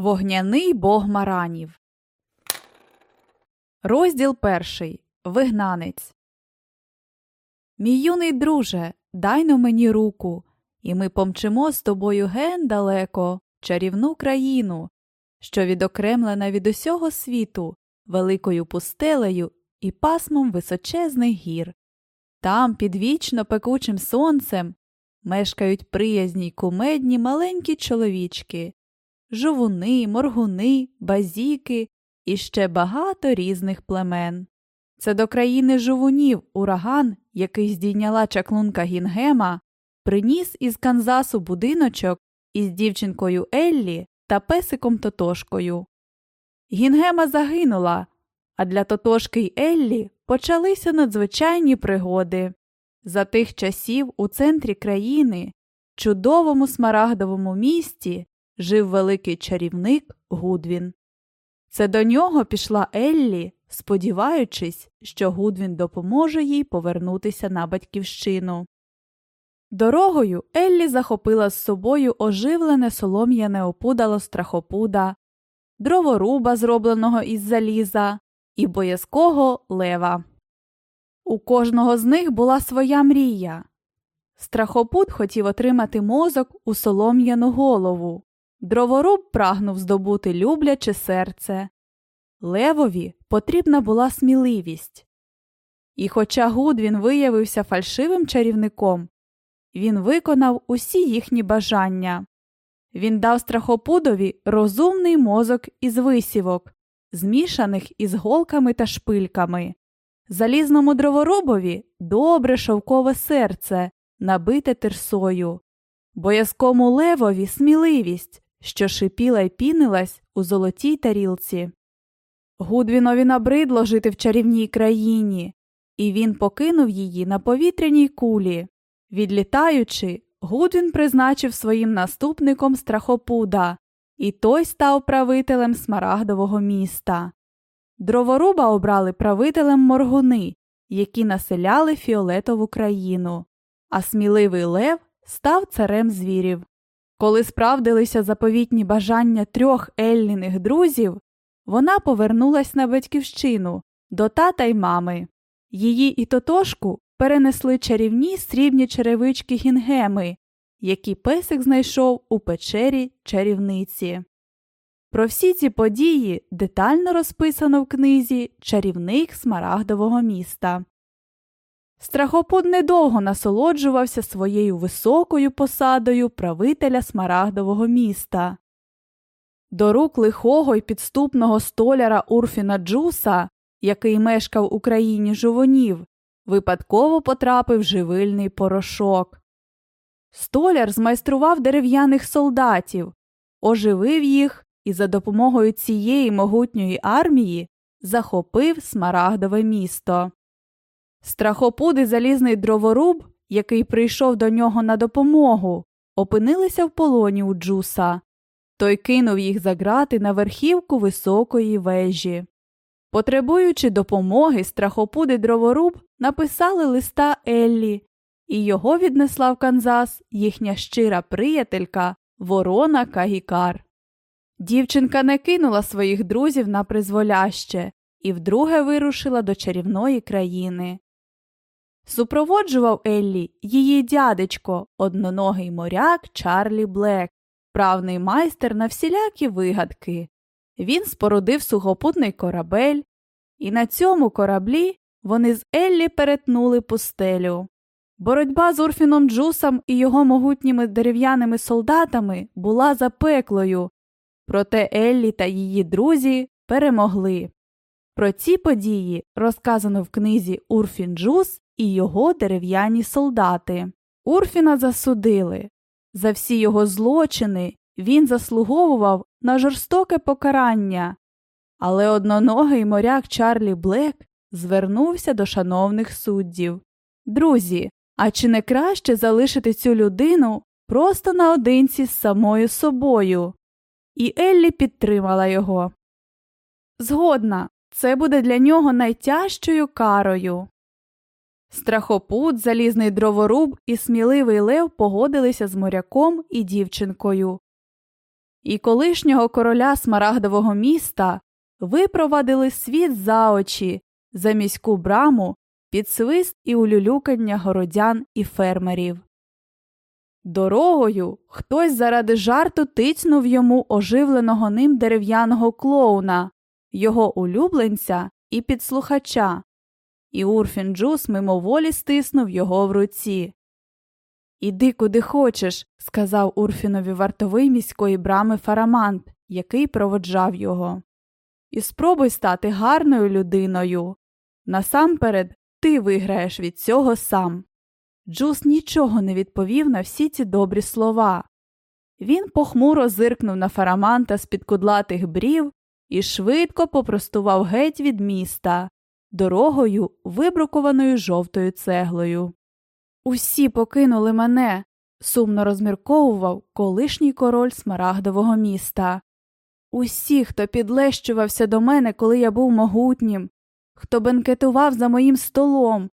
Вогняний бог маранів. Розділ перший. Вигнанець. Мій юний друже, дай но мені руку, і ми помчимо з тобою ген далеко, чарівну країну, що відокремлена від усього світу, великою пустелею і пасмом височезних гір. Там, під вічно пекучим сонцем, мешкають приязні й кумедні маленькі чоловічки жовуни, моргуни, базіки і ще багато різних племен. Це до країни жовунів ураган, який здійняла чаклунка Гінгема, приніс із Канзасу будиночок із дівчинкою Еллі та песиком Тотошкою. Гінгема загинула, а для Тотошки й Еллі почалися надзвичайні пригоди. За тих часів у центрі країни, чудовому смарагдовому місті, жив великий чарівник Гудвін. Це до нього пішла Еллі, сподіваючись, що Гудвін допоможе їй повернутися на батьківщину. Дорогою Еллі захопила з собою оживлене солом'яне опудало страхопуда, дроворуба, зробленого із заліза, і боязкого лева. У кожного з них була своя мрія. Страхопуд хотів отримати мозок у солом'яну голову, Дроворуб прагнув здобути любляче серце. Левові потрібна була сміливість. І хоча Гудвін виявився фальшивим чарівником, він виконав усі їхні бажання. Він дав страхопудові розумний мозок із висівок, змішаних із голками та шпильками, залізному дроворубові добре шовкове серце, набите терсою, боязкому левові сміливість, що шипіла й пінилась у золотій тарілці. Гудвінові набридло жити в чарівній країні, і він покинув її на повітряній кулі. Відлітаючи, Гудвін призначив своїм наступником страхопуда, і той став правителем смарагдового міста. Дроворуба обрали правителем моргуни, які населяли фіолетову країну, а сміливий лев став царем звірів. Коли справдилися заповітні бажання трьох Елліних друзів, вона повернулась на батьківщину до тата й мами. Її і тотошку перенесли чарівні срібні черевички гінгеми, які песик знайшов у печері чарівниці. Про всі ці події детально розписано в книзі Чарівник Смарагдового міста. Страхопуд недовго насолоджувався своєю високою посадою правителя смарагдового міста. До рук лихого й підступного столяра Урфіна Джуса, який мешкав у країні жовонів, випадково потрапив живильний порошок. Столяр змайстрував дерев'яних солдатів, оживив їх і за допомогою цієї могутньої армії захопив смарагдове місто. Страхопуди залізний дроворуб, який прийшов до нього на допомогу, опинилися в полоні у Джуса. Той кинув їх за грати на верхівку високої вежі. Потребуючи допомоги, страхопуди дроворуб написали листа Еллі, і його віднесла в Канзас їхня щира приятелька Ворона Кагікар. Дівчинка не кинула своїх друзів на призволяще і вдруге вирушила до чарівної країни. Супроводжував Еллі її дядечко, одноногий моряк Чарлі Блек, правний майстер на всілякі вигадки. Він спорудив сухопутний корабель, і на цьому кораблі вони з Еллі перетнули пустелю. Боротьба з Урфіном Джусом і його могутніми дерев'яними солдатами була запеклою, проте Еллі та її друзі перемогли. Про ці події розказано в книзі Урфін Джус і його дерев'яні солдати. Урфіна засудили. За всі його злочини він заслуговував на жорстоке покарання, але одноногий моряк Чарлі Блек звернувся до шановних суддів. Друзі, а чи не краще залишити цю людину просто наодинці з самою собою? І Еллі підтримала його. Згодна, це буде для нього найтяжчою карою. Страхопут, залізний дроворуб і сміливий лев погодилися з моряком і дівчинкою. і колишнього короля смарагдового міста випровадили світ за очі, за міську браму, під свист і улюлюкання городян і фермерів. Дорогою хтось заради жарту тицнув йому оживленого ним дерев'яного клоуна, його улюбленця і підслухача, і Урфін Джус мимоволі стиснув його в руці. Іди куди хочеш, сказав Урфінові вартовий міської брами Фарамант, який проводжав його. І спробуй стати гарною людиною. Насамперед ти виграєш від цього сам. Джус нічого не відповів на всі ці добрі слова. Він похмуро зиркнув на фараманта з під кудлатих брів і швидко попростував геть від міста, дорогою, вибрукованою жовтою цеглою. Усі покинули мене, сумно розмірковував колишній король смарагдового міста. Усі, хто підлещувався до мене, коли я був могутнім, хто бенкетував за моїм столом,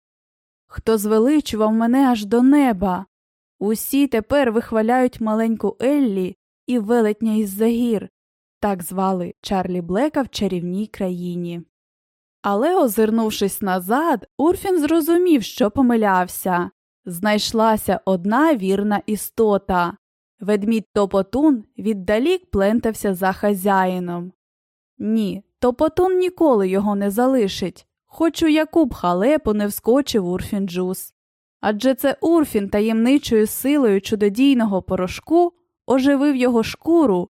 хто звеличував мене аж до неба. Усі тепер вихваляють маленьку Еллі і велетня із загір, так звали Чарлі Блека в чарівній країні. Але, озирнувшись назад, Урфін зрозумів, що помилявся. Знайшлася одна вірна істота. Ведмідь Топотун віддалік плентався за хазяїном. Ні, Топотун ніколи його не залишить, хоч у яку б халепу не вскочив Урфін Джус. Адже це Урфін таємничою силою чудодійного порошку оживив його шкуру,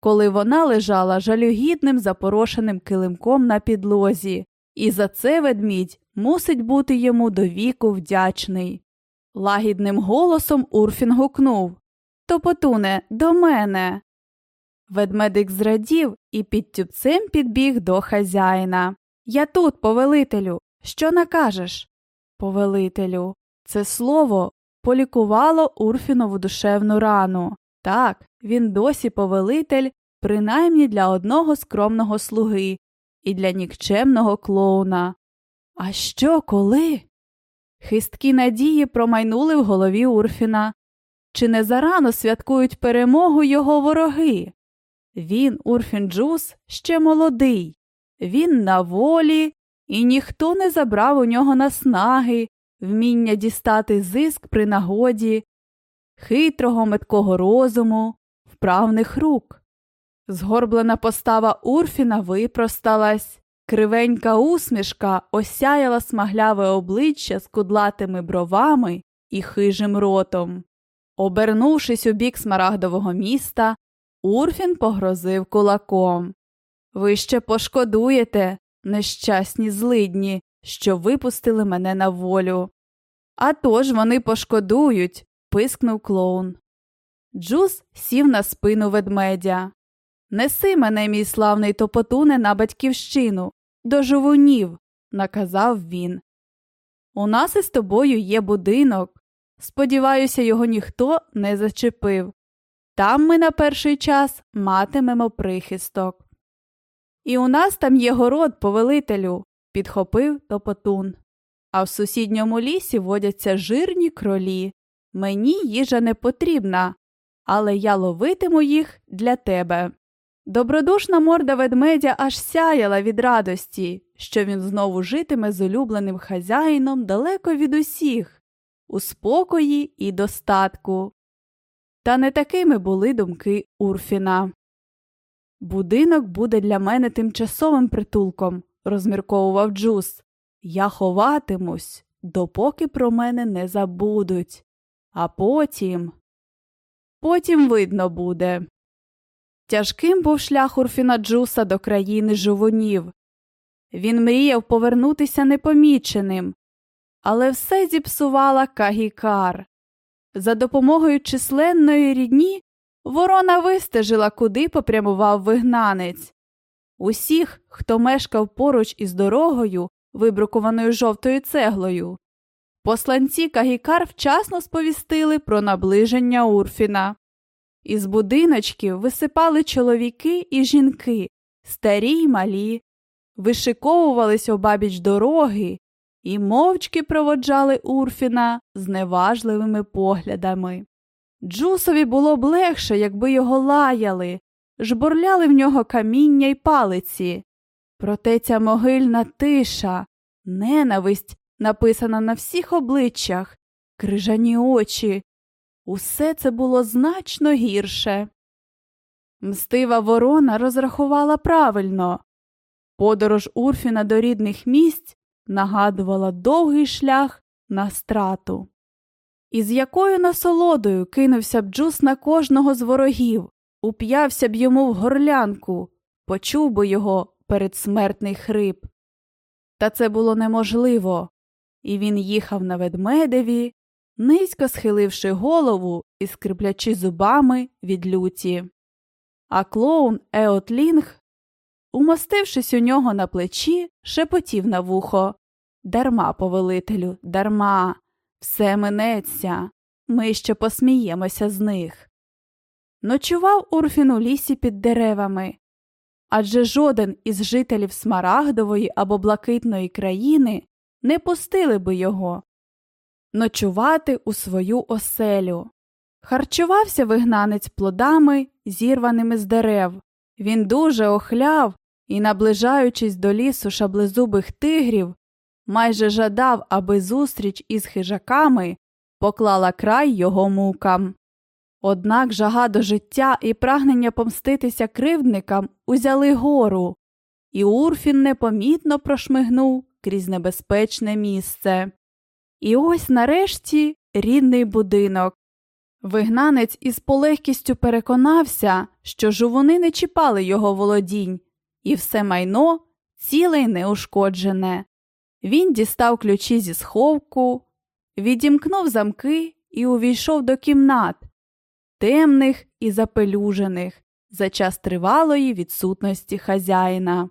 коли вона лежала жалюгідним запорошеним килимком на підлозі, і за це ведмідь мусить бути йому до віку вдячний. Лагідним голосом Урфін гукнув Топотуне, до мене. Ведмедик зрадів і під тюбцем підбіг до хазяїна. Я тут, повелителю. Що накажеш? Повелителю. Це слово полікувало Урфінову душевну рану. Так, він досі повелитель, принаймні для одного скромного слуги і для нікчемного клоуна. А що коли? Хисткі надії промайнули в голові Урфіна. Чи не зарано святкують перемогу його вороги? Він, Урфін Джус, ще молодий, він на волі, і ніхто не забрав у нього наснаги, вміння дістати зиск при нагоді, хитрого меткого розуму, вправних рук. Згорблена постава Урфіна випросталась, кривенька усмішка осяяла смагляве обличчя з кудлатими бровами і хижим ротом. Обернувшись у бік смарагдового міста, Урфін погрозив кулаком. Ви ще пошкодуєте, нещасні злидні, що випустили мене на волю. «А тож вони пошкодують, пискнув клоун. Джус сів на спину ведмедя. Неси мене, мій славний топотуне, на батьківщину, до жовунів, наказав він. У нас із тобою є будинок. Сподіваюся, його ніхто не зачепив. Там ми на перший час матимемо прихисток. І у нас там є город, повелителю, підхопив топотун. А в сусідньому лісі водяться жирні кролі. Мені їжа не потрібна, але я ловитиму їх для тебе. Добродушна морда ведмедя аж сяяла від радості, що він знову житиме з улюбленим хазяїном далеко від усіх, у спокої і достатку. Та не такими були думки Урфіна. Будинок буде для мене тимчасовим притулком, розмірковував Джус. Я ховатимусь, допоки про мене не забудуть. А потім. Потім видно буде. Тяжким був шлях Урфіна Джуса до країни жовунів. Він мріяв повернутися непоміченим, але все зіпсувала Кагікар. За допомогою численної рідні ворона вистежила, куди попрямував вигнанець. Усіх, хто мешкав поруч із дорогою, вибрукованою жовтою цеглою. Посланці Кагікар вчасно сповістили про наближення Урфіна. Із будиночків висипали чоловіки і жінки, старі й малі, вишиковувались обабіч дороги і мовчки проводжали Урфіна з неважливими поглядами. Джусові було б легше, якби його лаяли, жбурляли в нього каміння й палиці. Проте ця могильна тиша, ненависть, написана на всіх обличчях, крижані очі. Усе це було значно гірше. Мстива ворона розрахувала правильно. Подорож Урфіна до рідних місць нагадувала довгий шлях на страту. І з якою насолодою кинувся б Джус на кожного з ворогів, уп'явся б йому в горлянку, почув би його передсмертний хрип. Та це було неможливо, і він їхав на ведмедеві, низько схиливши голову і скриплячи зубами від люті. А клоун Еот Лінг, умостившись у нього на плечі, шепотів на вухо Дарма, повелителю, дарма, все минеться, ми ще посміємося з них. Ночував Урфін у лісі під деревами, адже жоден із жителів Смарагдової або Блакитної країни не пустили би його ночувати у свою оселю. Харчувався вигнанець плодами, зірваними з дерев. Він дуже охляв і, наближаючись до лісу шаблезубих тигрів, майже жадав, аби зустріч із хижаками поклала край його мукам. Однак жага до життя і прагнення помститися кривдникам узяли гору, і Урфін непомітно прошмигнув крізь небезпечне місце. І ось нарешті рідний будинок. Вигнанець із полегкістю переконався, що жувуни не чіпали його володінь, і все майно ціле й неушкоджене. Він дістав ключі зі сховку, відімкнув замки і увійшов до кімнат, темних і запелюжених, за час тривалої відсутності хазяїна.